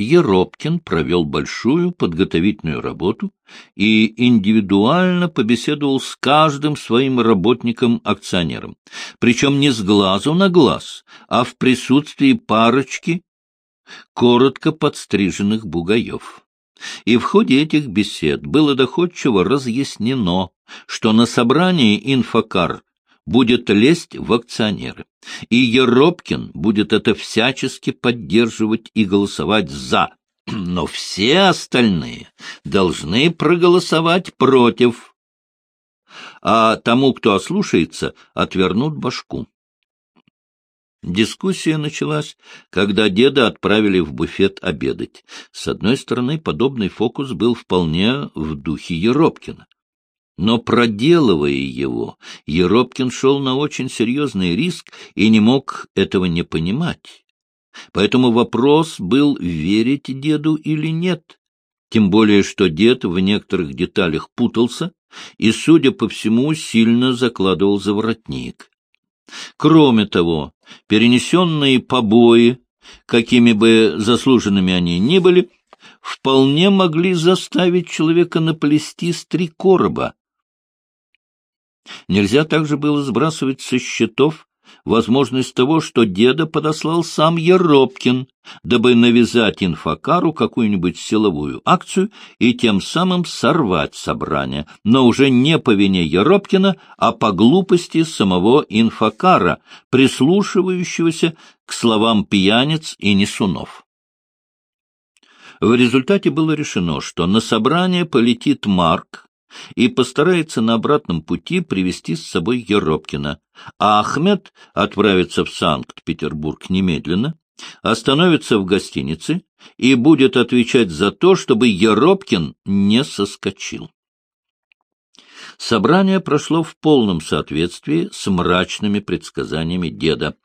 Еропкин провел большую подготовительную работу и индивидуально побеседовал с каждым своим работником-акционером, причем не с глазу на глаз, а в присутствии парочки коротко подстриженных бугаев. И в ходе этих бесед было доходчиво разъяснено, что на собрании инфокар будет лезть в акционеры. И Еропкин будет это всячески поддерживать и голосовать «за». Но все остальные должны проголосовать против. А тому, кто ослушается, отвернут башку. Дискуссия началась, когда деда отправили в буфет обедать. С одной стороны, подобный фокус был вполне в духе Еропкина. Но проделывая его, Еропкин шел на очень серьезный риск и не мог этого не понимать. Поэтому вопрос был, верить деду или нет. Тем более, что дед в некоторых деталях путался и, судя по всему, сильно закладывал за воротник. Кроме того, перенесенные побои, какими бы заслуженными они ни были, вполне могли заставить человека наплести с три короба, Нельзя также было сбрасывать со счетов возможность того, что деда подослал сам Еропкин, дабы навязать инфокару какую-нибудь силовую акцию и тем самым сорвать собрание, но уже не по вине Еропкина, а по глупости самого инфокара, прислушивающегося к словам пьяниц и несунов. В результате было решено, что на собрание полетит Марк, и постарается на обратном пути привести с собой Еропкина, а Ахмед отправится в Санкт-Петербург немедленно, остановится в гостинице и будет отвечать за то, чтобы Еропкин не соскочил. Собрание прошло в полном соответствии с мрачными предсказаниями деда.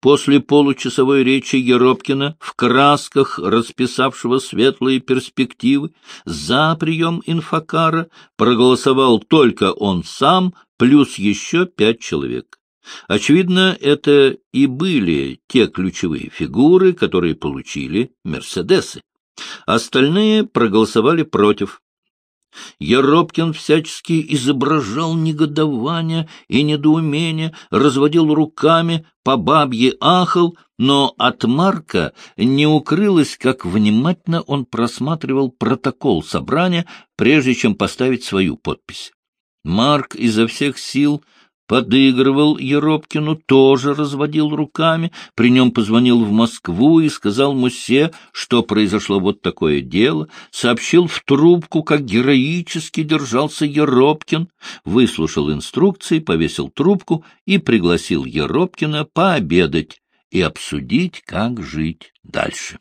После получасовой речи Еропкина, в красках расписавшего светлые перспективы, за прием инфокара проголосовал только он сам, плюс еще пять человек. Очевидно, это и были те ключевые фигуры, которые получили «Мерседесы». Остальные проголосовали против. Еропкин всячески изображал негодование и недоумение, разводил руками, по бабье ахал, но от Марка не укрылось, как внимательно он просматривал протокол собрания, прежде чем поставить свою подпись. Марк изо всех сил подыгрывал Еропкину, тоже разводил руками, при нем позвонил в Москву и сказал Мусе, что произошло вот такое дело, сообщил в трубку, как героически держался Еропкин, выслушал инструкции, повесил трубку и пригласил Еропкина пообедать и обсудить, как жить дальше.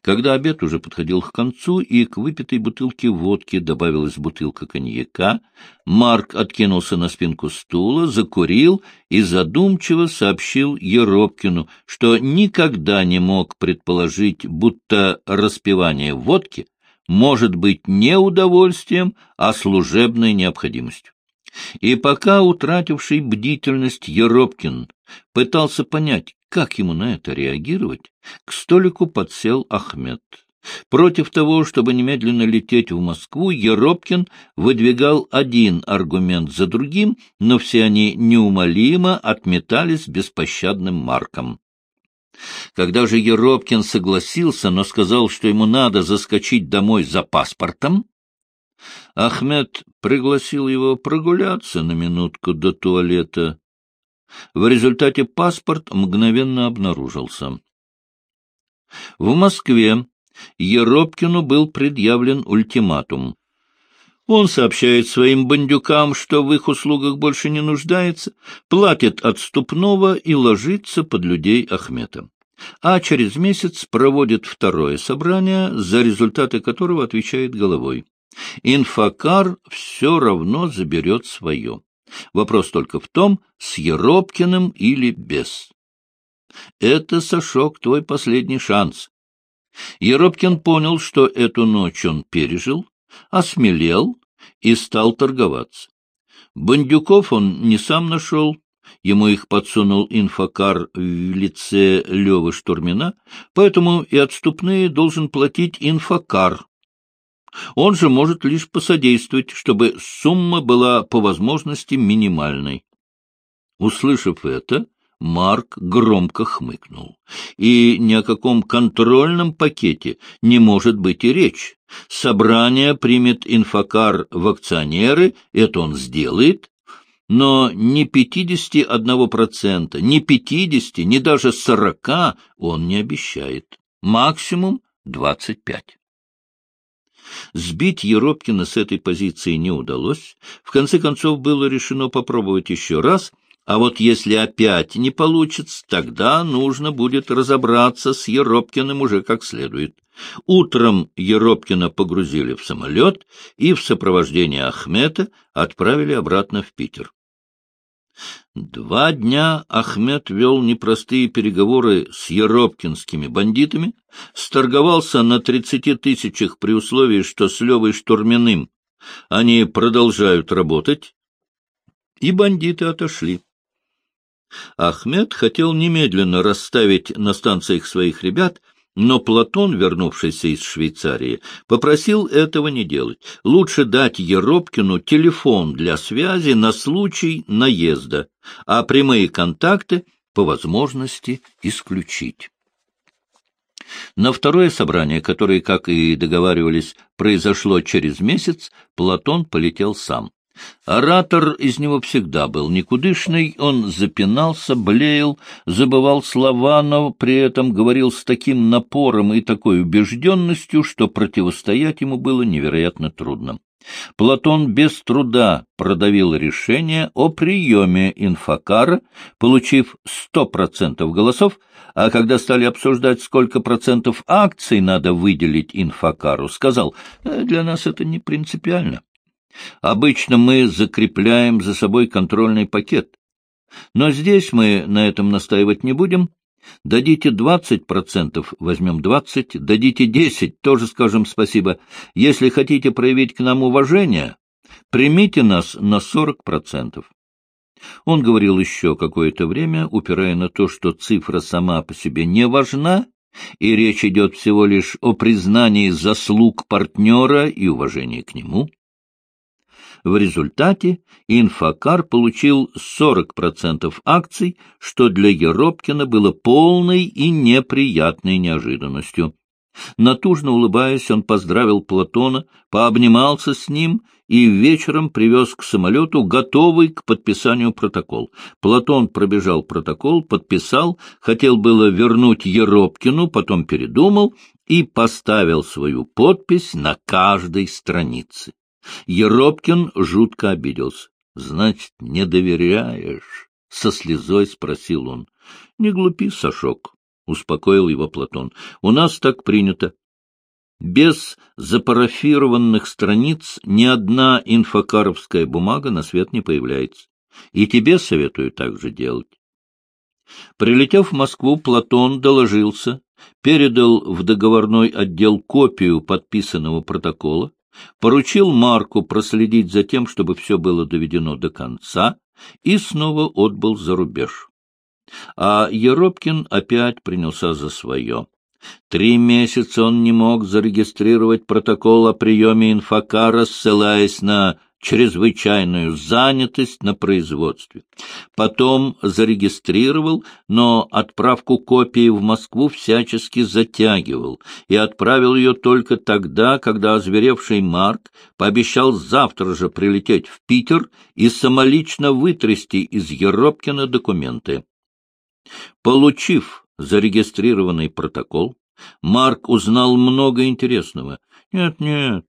Когда обед уже подходил к концу, и к выпитой бутылке водки добавилась бутылка коньяка, Марк откинулся на спинку стула, закурил и задумчиво сообщил Еропкину, что никогда не мог предположить, будто распивание водки может быть не удовольствием, а служебной необходимостью. И пока утративший бдительность Еропкин пытался понять, как ему на это реагировать, к столику подсел Ахмед. Против того, чтобы немедленно лететь в Москву, Еропкин выдвигал один аргумент за другим, но все они неумолимо отметались беспощадным марком. Когда же Еропкин согласился, но сказал, что ему надо заскочить домой за паспортом, Ахмед пригласил его прогуляться на минутку до туалета. В результате паспорт мгновенно обнаружился. В Москве Еропкину был предъявлен ультиматум. Он сообщает своим бандюкам, что в их услугах больше не нуждается, платит отступного и ложится под людей Ахмета. А через месяц проводит второе собрание, за результаты которого отвечает головой. Инфокар все равно заберет свое. Вопрос только в том, с Еропкиным или без. Это, Сашок, твой последний шанс. Еропкин понял, что эту ночь он пережил, осмелел и стал торговаться. Бандюков он не сам нашел, Ему их подсунул инфокар в лице Левы Штурмина, поэтому и отступные должен платить инфокар. Он же может лишь посодействовать, чтобы сумма была по возможности минимальной. Услышав это, Марк громко хмыкнул. И ни о каком контрольном пакете не может быть и речь. Собрание примет инфокар в акционеры, это он сделает, но ни 51%, ни 50, ни даже 40 он не обещает. Максимум 25. Сбить Еропкина с этой позиции не удалось. В конце концов, было решено попробовать еще раз, а вот если опять не получится, тогда нужно будет разобраться с Еропкиным уже как следует. Утром Еропкина погрузили в самолет и в сопровождении Ахмета отправили обратно в Питер. Два дня Ахмед вел непростые переговоры с еропкинскими бандитами, сторговался на тридцати тысячах при условии, что с Левой Штурминым они продолжают работать, и бандиты отошли. Ахмед хотел немедленно расставить на станциях своих ребят, но Платон, вернувшийся из Швейцарии, попросил этого не делать. Лучше дать Еропкину телефон для связи на случай наезда, а прямые контакты по возможности исключить. На второе собрание, которое, как и договаривались, произошло через месяц, Платон полетел сам. Оратор из него всегда был никудышный, он запинался, блеял, забывал слова, но при этом говорил с таким напором и такой убежденностью, что противостоять ему было невероятно трудно. Платон без труда продавил решение о приеме инфокара, получив сто процентов голосов, а когда стали обсуждать, сколько процентов акций надо выделить инфокару, сказал, «Э, для нас это не принципиально. Обычно мы закрепляем за собой контрольный пакет. Но здесь мы на этом настаивать не будем. Дадите двадцать процентов, возьмем двадцать, дадите десять, тоже скажем спасибо. Если хотите проявить к нам уважение, примите нас на сорок процентов. Он говорил еще какое-то время, упирая на то, что цифра сама по себе не важна, и речь идет всего лишь о признании заслуг партнера и уважении к нему. В результате Инфокар получил 40% акций, что для Еропкина было полной и неприятной неожиданностью. Натужно улыбаясь, он поздравил Платона, пообнимался с ним и вечером привез к самолету готовый к подписанию протокол. Платон пробежал протокол, подписал, хотел было вернуть Еропкину, потом передумал и поставил свою подпись на каждой странице. Еропкин жутко обиделся. — Значит, не доверяешь? — со слезой спросил он. — Не глупи, Сашок, — успокоил его Платон. — У нас так принято. Без запарафированных страниц ни одна инфокаровская бумага на свет не появляется. И тебе советую так же делать. Прилетев в Москву, Платон доложился, передал в договорной отдел копию подписанного протокола, поручил Марку проследить за тем, чтобы все было доведено до конца, и снова отбыл за рубеж. А Еропкин опять принялся за свое. Три месяца он не мог зарегистрировать протокол о приеме инфокара, ссылаясь на чрезвычайную занятость на производстве. Потом зарегистрировал, но отправку копии в Москву всячески затягивал и отправил ее только тогда, когда озверевший Марк пообещал завтра же прилететь в Питер и самолично вытрясти из Еропкина документы. Получив зарегистрированный протокол, Марк узнал много интересного. Нет-нет,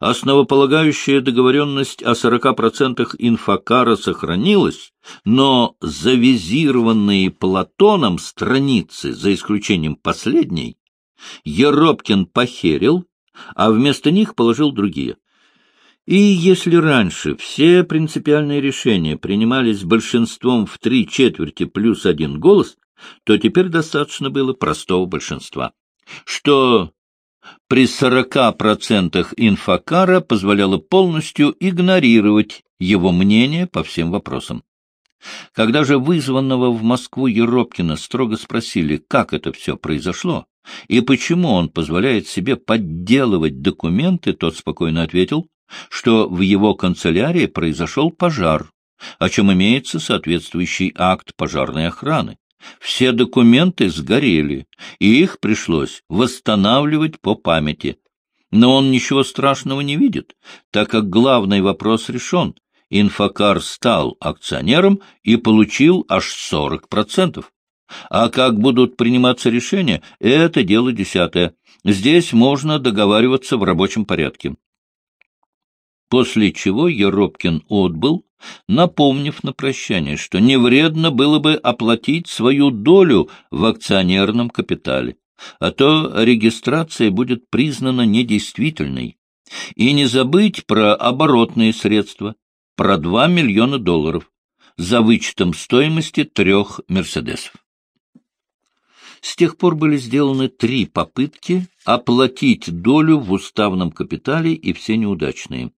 Основополагающая договоренность о 40% инфокара сохранилась, но завизированные Платоном страницы, за исключением последней, Еропкин похерил, а вместо них положил другие. И если раньше все принципиальные решения принимались большинством в три четверти плюс один голос, то теперь достаточно было простого большинства, что при 40% инфокара позволяло полностью игнорировать его мнение по всем вопросам. Когда же вызванного в Москву Еропкина строго спросили, как это все произошло, и почему он позволяет себе подделывать документы, тот спокойно ответил, что в его канцелярии произошел пожар, о чем имеется соответствующий акт пожарной охраны. Все документы сгорели, и их пришлось восстанавливать по памяти. Но он ничего страшного не видит, так как главный вопрос решен. Инфокар стал акционером и получил аж 40%. А как будут приниматься решения, это дело десятое. Здесь можно договариваться в рабочем порядке. После чего Еропкин отбыл, напомнив на прощание, что не вредно было бы оплатить свою долю в акционерном капитале, а то регистрация будет признана недействительной. И не забыть про оборотные средства, про 2 миллиона долларов, за вычетом стоимости трех «Мерседесов». С тех пор были сделаны три попытки оплатить долю в уставном капитале и все неудачные.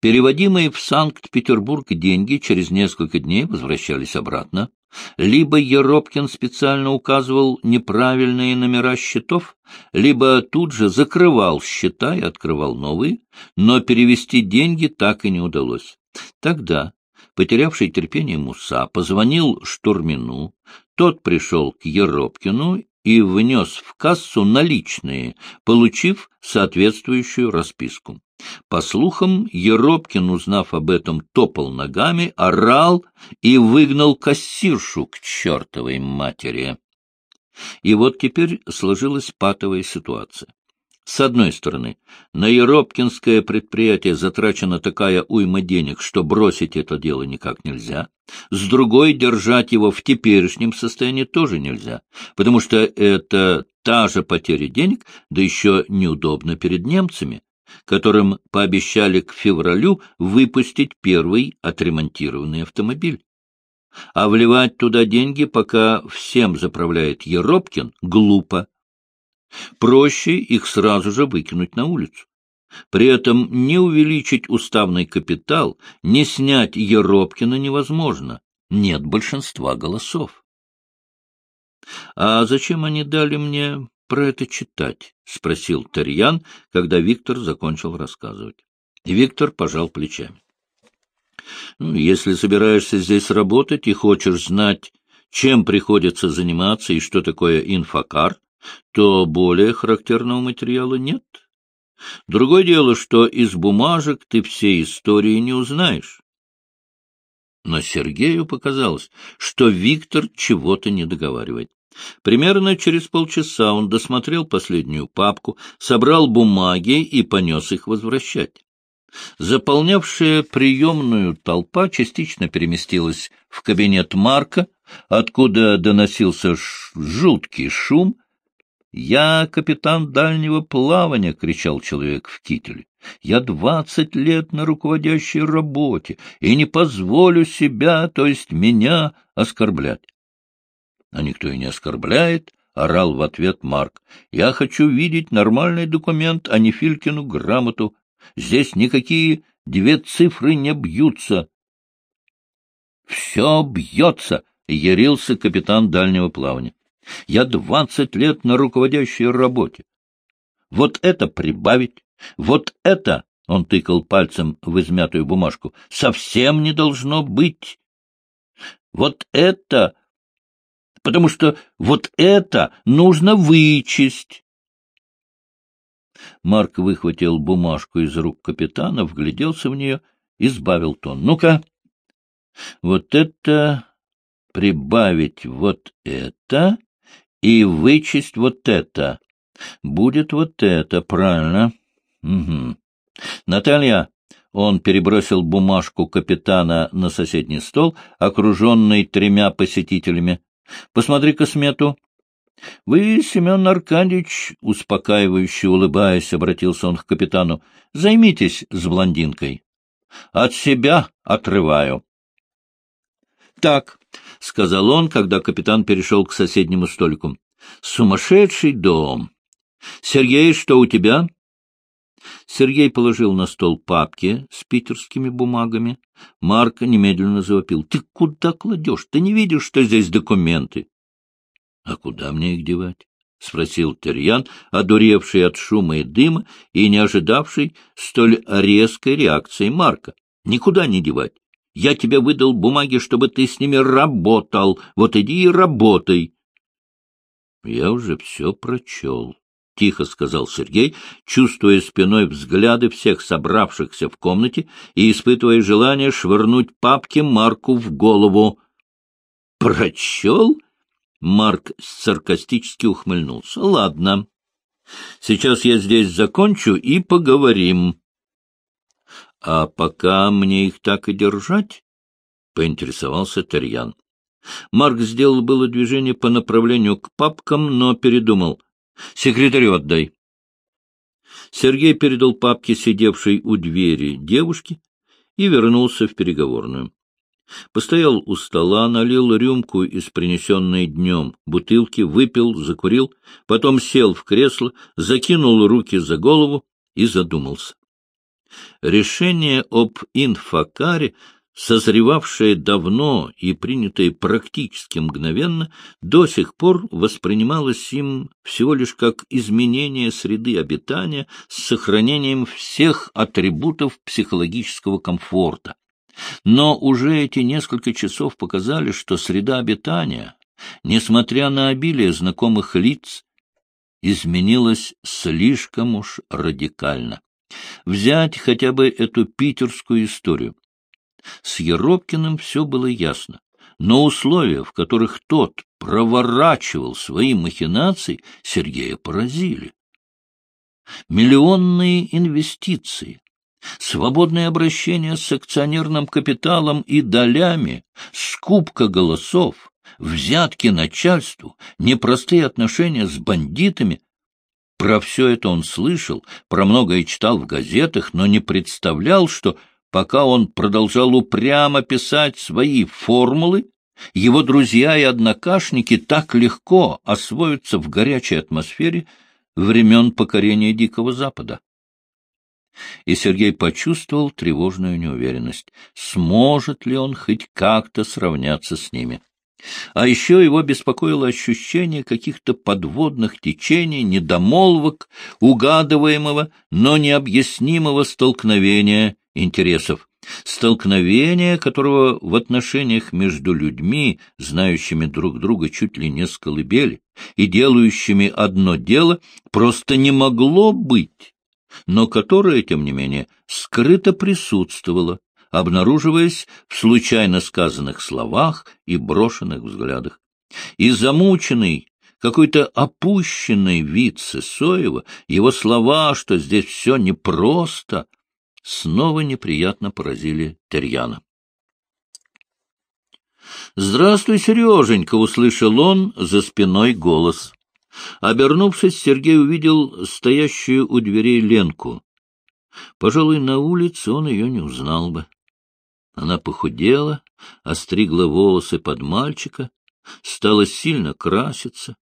Переводимые в Санкт-Петербург деньги через несколько дней возвращались обратно. Либо Еропкин специально указывал неправильные номера счетов, либо тут же закрывал счета и открывал новые, но перевести деньги так и не удалось. Тогда потерявший терпение Муса позвонил Штурмину, тот пришел к Еропкину и внес в кассу наличные, получив соответствующую расписку. По слухам, Еропкин, узнав об этом, топал ногами, орал и выгнал кассиршу к чертовой матери. И вот теперь сложилась патовая ситуация. С одной стороны, на Еропкинское предприятие затрачена такая уйма денег, что бросить это дело никак нельзя. С другой, держать его в теперешнем состоянии тоже нельзя, потому что это та же потеря денег, да еще неудобно перед немцами, которым пообещали к февралю выпустить первый отремонтированный автомобиль. А вливать туда деньги, пока всем заправляет Еропкин, глупо. Проще их сразу же выкинуть на улицу. При этом не увеличить уставный капитал, не снять Еропкина невозможно. Нет большинства голосов. А зачем они дали мне про это читать? — спросил Тарьян, когда Виктор закончил рассказывать. Виктор пожал плечами. Ну, — Если собираешься здесь работать и хочешь знать, чем приходится заниматься и что такое инфокар, то более характерного материала нет. Другое дело, что из бумажек ты всей истории не узнаешь. Но Сергею показалось, что Виктор чего-то не договаривает. Примерно через полчаса он досмотрел последнюю папку, собрал бумаги и понес их возвращать. Заполнявшая приемную толпа частично переместилась в кабинет Марка, откуда доносился жуткий шум, «Я капитан дальнего плавания!» — кричал человек в кителе. «Я двадцать лет на руководящей работе и не позволю себя, то есть меня, оскорблять». «А никто и не оскорбляет», — орал в ответ Марк. «Я хочу видеть нормальный документ, а не Филькину грамоту. Здесь никакие две цифры не бьются». «Все бьется!» — ярился капитан дальнего плавания. Я двадцать лет на руководящей работе. Вот это прибавить, вот это, — он тыкал пальцем в измятую бумажку, — совсем не должно быть. Вот это, потому что вот это нужно вычесть. Марк выхватил бумажку из рук капитана, вгляделся в нее и сбавил тон. — Ну-ка, вот это прибавить вот это и вычесть вот это. Будет вот это, правильно? Угу. Наталья, он перебросил бумажку капитана на соседний стол, окруженный тремя посетителями. Посмотри-ка смету. — Вы, Семен Аркадьевич, успокаивающе улыбаясь, обратился он к капитану, — займитесь с блондинкой. От себя отрываю. — Так, — сказал он, когда капитан перешел к соседнему столику. — Сумасшедший дом. Сергей, что у тебя? Сергей положил на стол папки с питерскими бумагами. Марк немедленно завопил. — Ты куда кладешь? Ты не видишь, что здесь документы? — А куда мне их девать? — спросил Терьян, одуревший от шума и дыма и не ожидавший столь резкой реакции Марка. — Никуда не девать. Я тебе выдал бумаги, чтобы ты с ними работал. Вот иди и работай. — Я уже все прочел, — тихо сказал Сергей, чувствуя спиной взгляды всех собравшихся в комнате и испытывая желание швырнуть папки Марку в голову. — Прочел? Марк саркастически ухмыльнулся. — Ладно. Сейчас я здесь закончу и поговорим. — А пока мне их так и держать? — поинтересовался Терьян. Марк сделал было движение по направлению к папкам, но передумал. — Секретарю отдай. Сергей передал папки, сидевшей у двери девушке, и вернулся в переговорную. Постоял у стола, налил рюмку из принесенной днем бутылки, выпил, закурил, потом сел в кресло, закинул руки за голову и задумался. Решение об инфокаре, созревавшее давно и принятое практически мгновенно, до сих пор воспринималось им всего лишь как изменение среды обитания с сохранением всех атрибутов психологического комфорта. Но уже эти несколько часов показали, что среда обитания, несмотря на обилие знакомых лиц, изменилась слишком уж радикально. Взять хотя бы эту питерскую историю. С Еропкиным все было ясно, но условия, в которых тот проворачивал свои махинации, Сергея поразили. Миллионные инвестиции, свободное обращение с акционерным капиталом и долями, скупка голосов, взятки начальству, непростые отношения с бандитами про все это он слышал, про многое читал в газетах, но не представлял, что пока он продолжал упрямо писать свои формулы, его друзья и однокашники так легко освоятся в горячей атмосфере времен покорения Дикого Запада. И Сергей почувствовал тревожную неуверенность, сможет ли он хоть как-то сравняться с ними. А еще его беспокоило ощущение каких-то подводных течений, недомолвок, угадываемого, но необъяснимого столкновения интересов. Столкновения, которого в отношениях между людьми, знающими друг друга чуть ли не с колыбели, и делающими одно дело, просто не могло быть, но которое, тем не менее, скрыто присутствовало, обнаруживаясь в случайно сказанных словах и брошенных взглядах. И замученный, какой-то опущенный вид Сысоева, его слова, что здесь все непросто, снова неприятно поразили Терьяна. «Здравствуй, Сереженька!» — услышал он за спиной голос. Обернувшись, Сергей увидел стоящую у дверей Ленку. Пожалуй, на улице он ее не узнал бы. Она похудела, остригла волосы под мальчика, стала сильно краситься,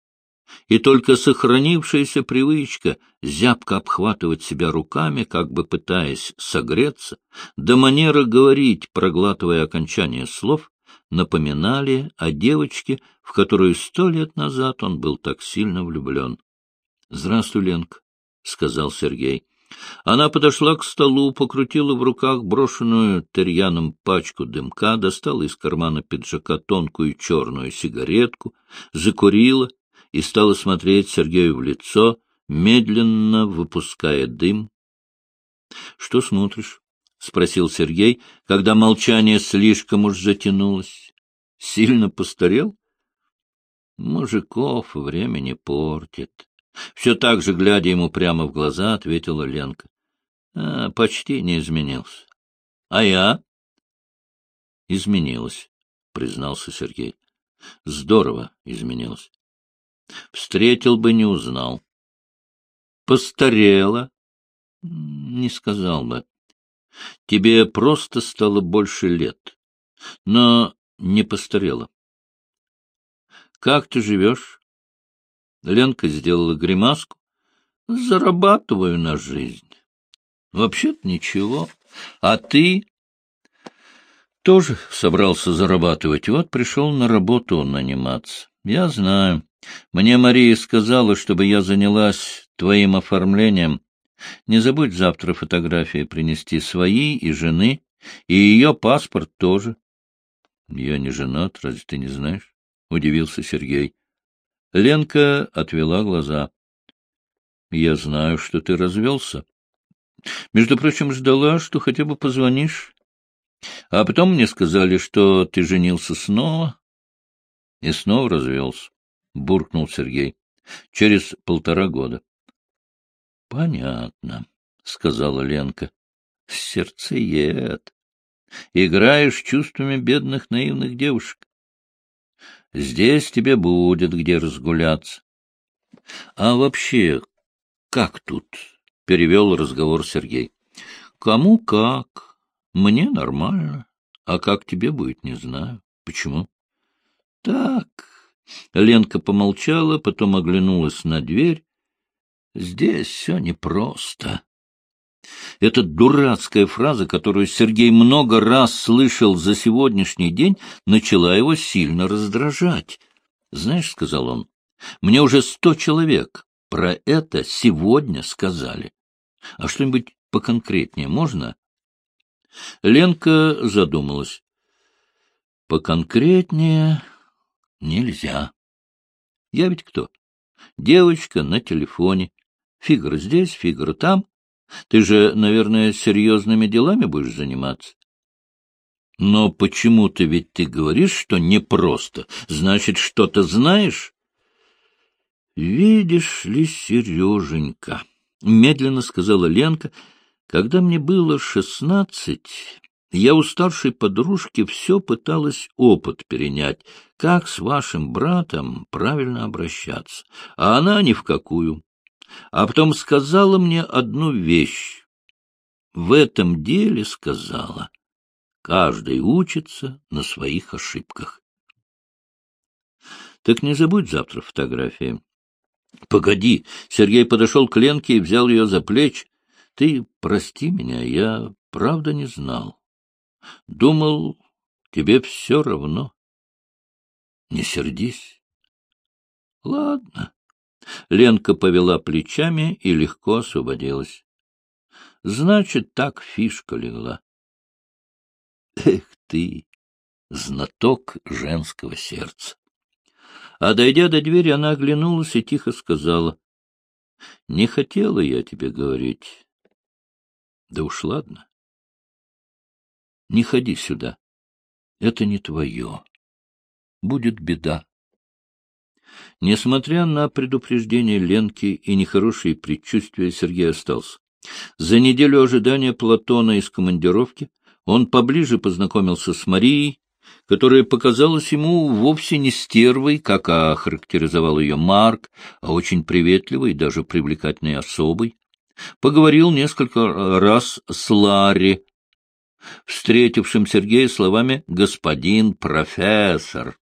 и только сохранившаяся привычка зябко обхватывать себя руками, как бы пытаясь согреться, до манера говорить, проглатывая окончание слов, напоминали о девочке, в которую сто лет назад он был так сильно влюблен. — Здравствуй, Ленка, — сказал Сергей. Она подошла к столу, покрутила в руках брошенную терьяном пачку дымка, достала из кармана пиджака тонкую черную сигаретку, закурила и стала смотреть Сергею в лицо, медленно выпуская дым. — Что смотришь? — спросил Сергей, когда молчание слишком уж затянулось. — Сильно постарел? — Мужиков время портит. Все так же, глядя ему прямо в глаза, ответила Ленка. А, почти не изменился. А я? Изменилась, признался Сергей. Здорово изменилась. Встретил бы, не узнал. Постарела? Не сказал бы. Тебе просто стало больше лет, но не постарела. Как ты живешь? Ленка сделала гримаску. Зарабатываю на жизнь. Вообще-то ничего. А ты тоже собрался зарабатывать. Вот пришел на работу наниматься. Я знаю. Мне Мария сказала, чтобы я занялась твоим оформлением. Не забудь завтра фотографии принести свои и жены, и ее паспорт тоже. — Я не женат, разве ты не знаешь? — удивился Сергей. Ленка отвела глаза. — Я знаю, что ты развелся. Между прочим, ждала, что хотя бы позвонишь. А потом мне сказали, что ты женился снова. И снова развелся, — буркнул Сергей. Через полтора года. — Понятно, — сказала Ленка. — Сердцеед. Играешь чувствами бедных наивных девушек. Здесь тебе будет где разгуляться. А вообще, как тут? — перевел разговор Сергей. — Кому как. Мне нормально. А как тебе будет, не знаю. Почему? — Так. Ленка помолчала, потом оглянулась на дверь. — Здесь все непросто. Эта дурацкая фраза, которую Сергей много раз слышал за сегодняшний день, начала его сильно раздражать. «Знаешь, — сказал он, — мне уже сто человек про это сегодня сказали. А что-нибудь поконкретнее можно?» Ленка задумалась. «Поконкретнее нельзя. Я ведь кто? Девочка на телефоне. Фигура здесь, фигура там. Ты же, наверное, серьезными делами будешь заниматься. Но почему-то ведь ты говоришь, что непросто. Значит, что-то знаешь? Видишь ли, Сереженька, — медленно сказала Ленка, — когда мне было шестнадцать, я у старшей подружки все пыталась опыт перенять, как с вашим братом правильно обращаться, а она ни в какую а потом сказала мне одну вещь. В этом деле сказала, каждый учится на своих ошибках. Так не забудь завтра фотографии. Погоди, Сергей подошел к Ленке и взял ее за плечи. Ты прости меня, я правда не знал. Думал, тебе все равно. Не сердись. Ладно. Ленка повела плечами и легко освободилась. Значит, так фишка легла. Эх ты, знаток женского сердца! А дойдя до двери, она оглянулась и тихо сказала. — Не хотела я тебе говорить. Да уж ладно. Не ходи сюда. Это не твое. Будет беда. Несмотря на предупреждение Ленки и нехорошие предчувствия, Сергей остался. За неделю ожидания Платона из командировки он поближе познакомился с Марией, которая показалась ему вовсе не стервой, как охарактеризовал ее Марк, а очень приветливой и даже привлекательной особой. Поговорил несколько раз с Ларри, встретившим Сергея словами «господин профессор».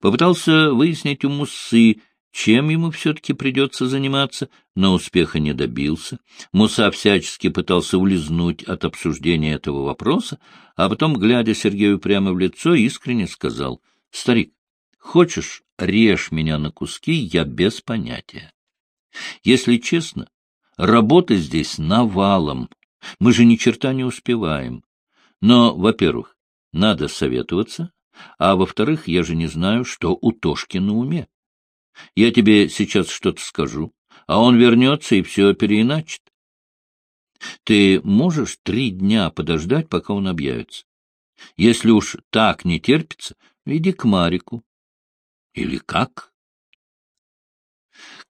Попытался выяснить у Мусы, чем ему все-таки придется заниматься, но успеха не добился. Муса всячески пытался улизнуть от обсуждения этого вопроса, а потом, глядя Сергею прямо в лицо, искренне сказал, — Старик, хочешь, режь меня на куски, я без понятия. Если честно, работы здесь навалом, мы же ни черта не успеваем. Но, во-первых, надо советоваться, а во-вторых, я же не знаю, что у Тошки на уме. Я тебе сейчас что-то скажу, а он вернется и все переиначит. Ты можешь три дня подождать, пока он объявится? Если уж так не терпится, иди к Марику. Или как?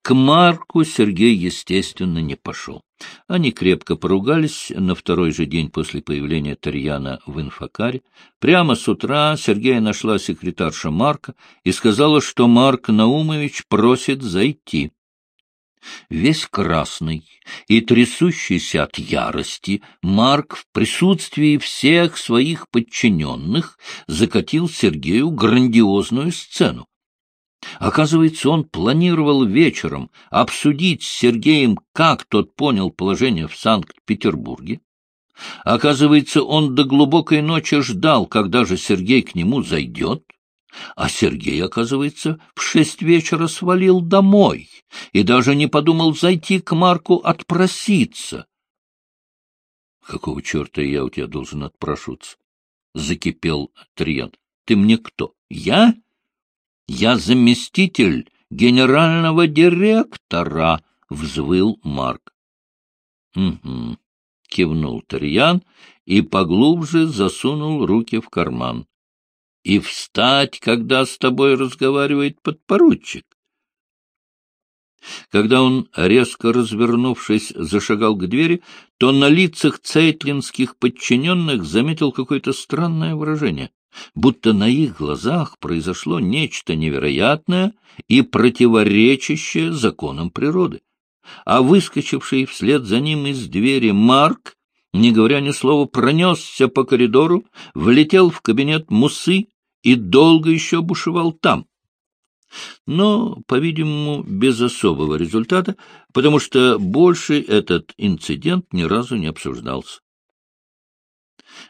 К Марку Сергей, естественно, не пошел. Они крепко поругались на второй же день после появления Тарьяна в инфокаре. Прямо с утра Сергея нашла секретарша Марка и сказала, что Марк Наумович просит зайти. Весь красный и трясущийся от ярости, Марк в присутствии всех своих подчиненных закатил Сергею грандиозную сцену. Оказывается, он планировал вечером обсудить с Сергеем, как тот понял положение в Санкт-Петербурге. Оказывается, он до глубокой ночи ждал, когда же Сергей к нему зайдет. А Сергей, оказывается, в шесть вечера свалил домой и даже не подумал зайти к Марку отпроситься. — Какого черта я у тебя должен отпрошуться? — закипел Триан. — Ты мне кто? Я? Я заместитель генерального директора, — взвыл Марк. — Угу, — кивнул Триан и поглубже засунул руки в карман и встать, когда с тобой разговаривает подпоручик. Когда он, резко развернувшись, зашагал к двери, то на лицах цейтлинских подчиненных заметил какое-то странное выражение, будто на их глазах произошло нечто невероятное и противоречащее законам природы. А выскочивший вслед за ним из двери Марк, не говоря ни слова, пронесся по коридору, влетел в кабинет Мусы и долго еще бушевал там. Но, по-видимому, без особого результата, потому что больше этот инцидент ни разу не обсуждался.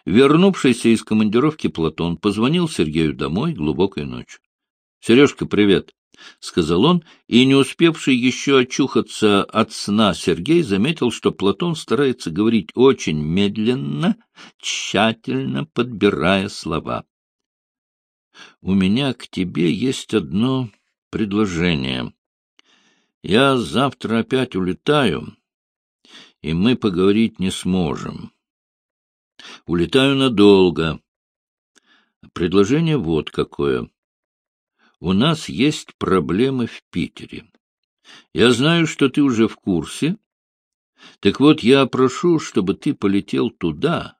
Вернувшийся из командировки Платон позвонил Сергею домой глубокой ночью. — Сережка, привет! — сказал он, и, не успевший еще очухаться от сна Сергей, заметил, что Платон старается говорить очень медленно, тщательно подбирая слова у меня к тебе есть одно предложение. Я завтра опять улетаю, и мы поговорить не сможем. Улетаю надолго. Предложение вот какое. У нас есть проблемы в Питере. Я знаю, что ты уже в курсе. Так вот, я прошу, чтобы ты полетел туда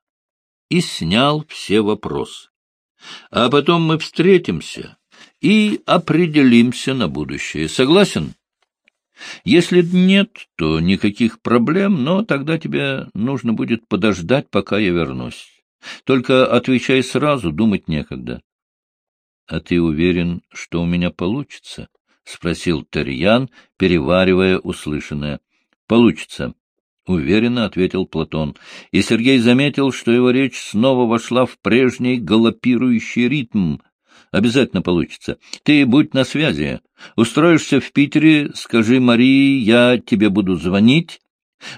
и снял все вопросы а потом мы встретимся и определимся на будущее. Согласен? Если нет, то никаких проблем, но тогда тебе нужно будет подождать, пока я вернусь. Только отвечай сразу, думать некогда. — А ты уверен, что у меня получится? — спросил Тарьян, переваривая услышанное. — Получится. — уверенно ответил Платон, и Сергей заметил, что его речь снова вошла в прежний галопирующий ритм. — Обязательно получится. Ты будь на связи. Устроишься в Питере, скажи Марии, я тебе буду звонить.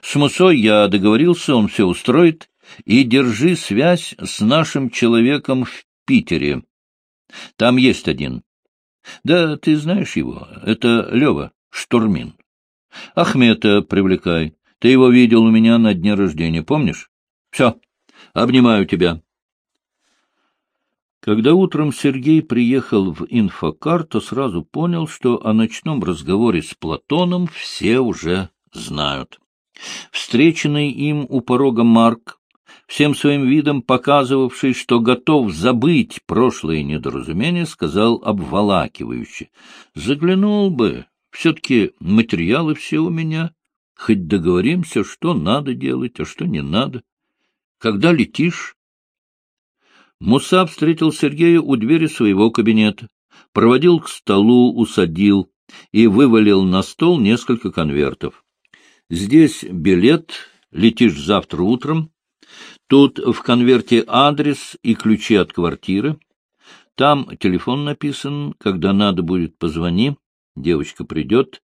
С Мусой я договорился, он все устроит. И держи связь с нашим человеком в Питере. Там есть один. Да, ты знаешь его. Это Лева Штурмин. Ахмета привлекай. Ты его видел у меня на дне рождения, помнишь? Все, обнимаю тебя. Когда утром Сергей приехал в инфокар, то сразу понял, что о ночном разговоре с Платоном все уже знают. Встреченный им у порога Марк, всем своим видом показывавший, что готов забыть прошлые недоразумения, сказал обволакивающе. — Заглянул бы, все-таки материалы все у меня. Хоть договоримся, что надо делать, а что не надо. Когда летишь? Муса встретил Сергея у двери своего кабинета, проводил к столу, усадил и вывалил на стол несколько конвертов. Здесь билет, летишь завтра утром. Тут в конверте адрес и ключи от квартиры. Там телефон написан, когда надо будет, позвони, девочка придет.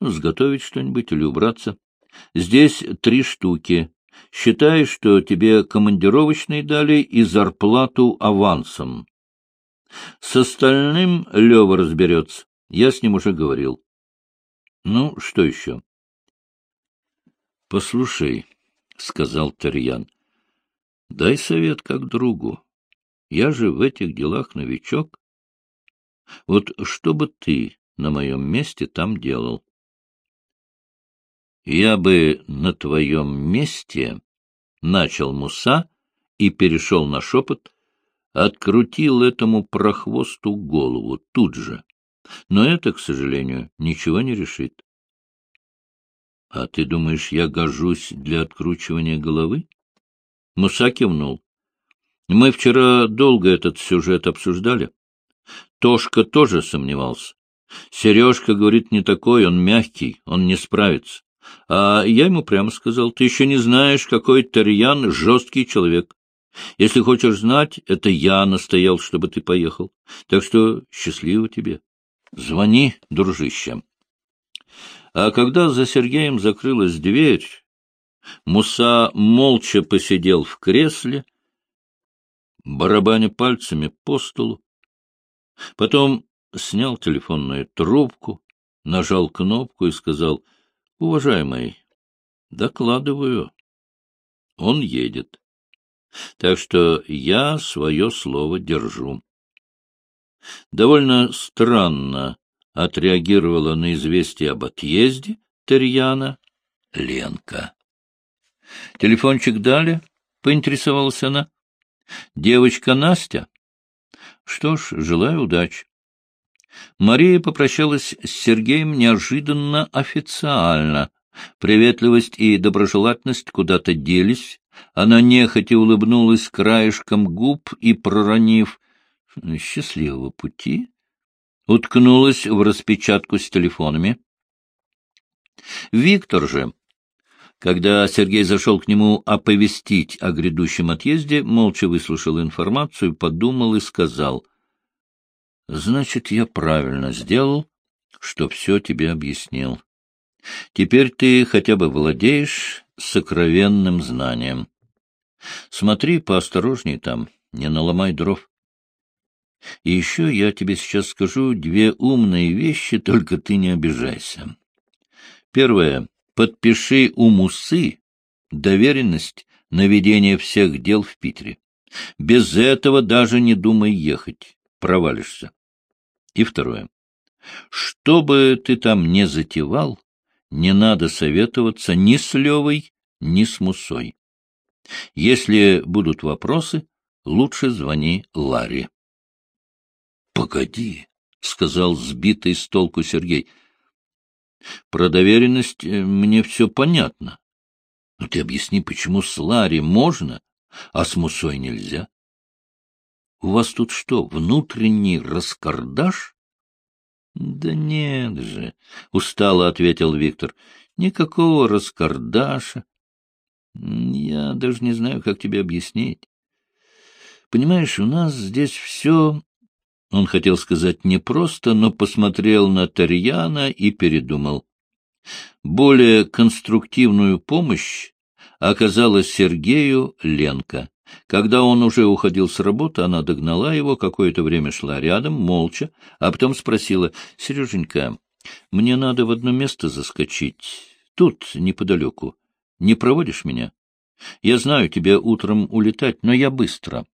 Сготовить что-нибудь или убраться. Здесь три штуки. Считай, что тебе командировочные дали и зарплату авансом. С остальным Лева разберется. Я с ним уже говорил. Ну, что еще? — Послушай, — сказал Тарьян, — дай совет как другу. Я же в этих делах новичок. Вот что бы ты на моем месте там делал? Я бы на твоем месте, — начал Муса и перешел на шепот, — открутил этому прохвосту голову тут же. Но это, к сожалению, ничего не решит. — А ты думаешь, я гожусь для откручивания головы? Муса кивнул. — Мы вчера долго этот сюжет обсуждали. Тошка тоже сомневался. Сережка, говорит, не такой, он мягкий, он не справится. А я ему прямо сказал, ты еще не знаешь, какой Тарьян жесткий человек. Если хочешь знать, это я настоял, чтобы ты поехал. Так что счастливо тебе. Звони, дружище. А когда за Сергеем закрылась дверь, Муса молча посидел в кресле, барабаня пальцами по столу. Потом снял телефонную трубку, нажал кнопку и сказал, — Уважаемый, докладываю, он едет. Так что я свое слово держу. Довольно странно отреагировала на известие об отъезде Терьяна Ленка. — Телефончик дали? — поинтересовалась она. — Девочка Настя? — Что ж, желаю удачи. Мария попрощалась с Сергеем неожиданно официально. Приветливость и доброжелательность куда-то делись. Она нехотя улыбнулась краешком губ и, проронив «счастливого пути», уткнулась в распечатку с телефонами. Виктор же, когда Сергей зашел к нему оповестить о грядущем отъезде, молча выслушал информацию, подумал и сказал, «Значит, я правильно сделал, что все тебе объяснил. Теперь ты хотя бы владеешь сокровенным знанием. Смотри поосторожней там, не наломай дров. И еще я тебе сейчас скажу две умные вещи, только ты не обижайся. Первое. Подпиши у Мусы доверенность на ведение всех дел в Питере. Без этого даже не думай ехать. Провалишься. И второе. Что бы ты там не затевал, не надо советоваться ни с Левой, ни с Мусой. Если будут вопросы, лучше звони Ларе. — Погоди, — сказал сбитый с толку Сергей. — Про доверенность э, мне все понятно. Но ты объясни, почему с Ларри можно, а с Мусой нельзя? У вас тут что, внутренний раскардаш? — Да нет же, — устало ответил Виктор, — никакого раскардаша. Я даже не знаю, как тебе объяснить. Понимаешь, у нас здесь все он хотел сказать непросто, но посмотрел на Тарьяна и передумал. Более конструктивную помощь оказала Сергею Ленка. Когда он уже уходил с работы, она догнала его, какое-то время шла рядом, молча, а потом спросила, — Сереженька, мне надо в одно место заскочить, тут, неподалеку. Не проводишь меня? Я знаю, тебе утром улетать, но я быстро.